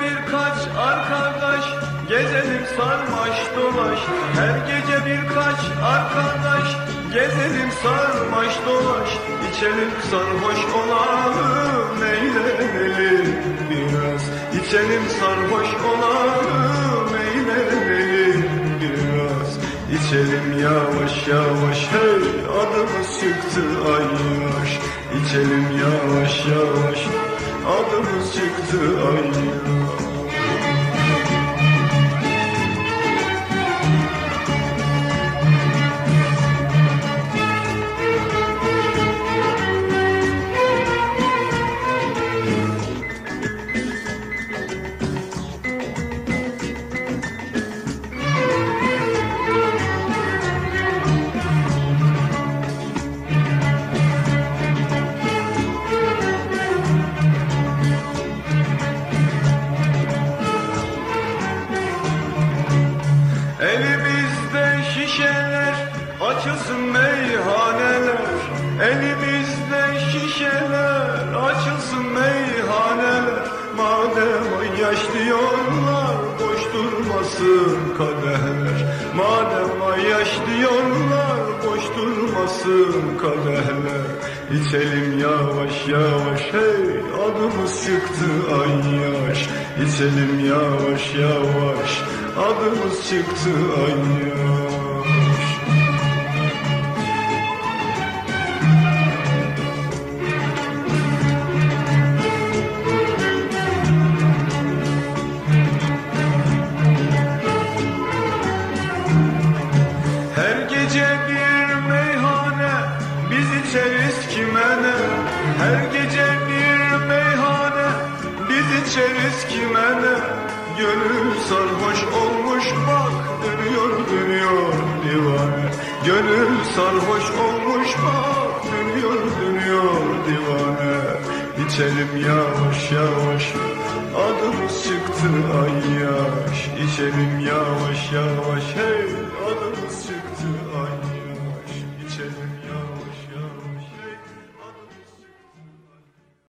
birkaç arkadaş Gezelim sarmaş dolaş. Her gece birkaç arkadaş Gezelim sarmaş dolaş. İçelim sarhoş olalım Eğlenelim biraz. İçelim sarhoş olalım Eğlenelim biraz. İçelim yavaş yavaş Hey adımız çıktı ay yaş İçelim yavaş yavaş. Adımız çıktı ay açılsın meyhaneler. Elimizde şişeler, açılsın meyhaneler. Madem yaş diyorlar, boş durmasın kadehler. Madem yaş diyorlar, boş durmasın kadehler. İçelim yavaş yavaş hey, adımız çıktı ay yaş. İçelim yavaş yavaş, adımız çıktı ay yaş. İçeriz kime ne? Her gece bir meyhane. Biz içeriz kime ne? Gönül sarhoş olmuş bak dönüyor dönüyor divane. Gönül sarhoş olmuş bak dönüyor dönüyor divane. İçelim yavaş yavaş adımız çıktı ay yaş. İçelim yavaş yavaş hey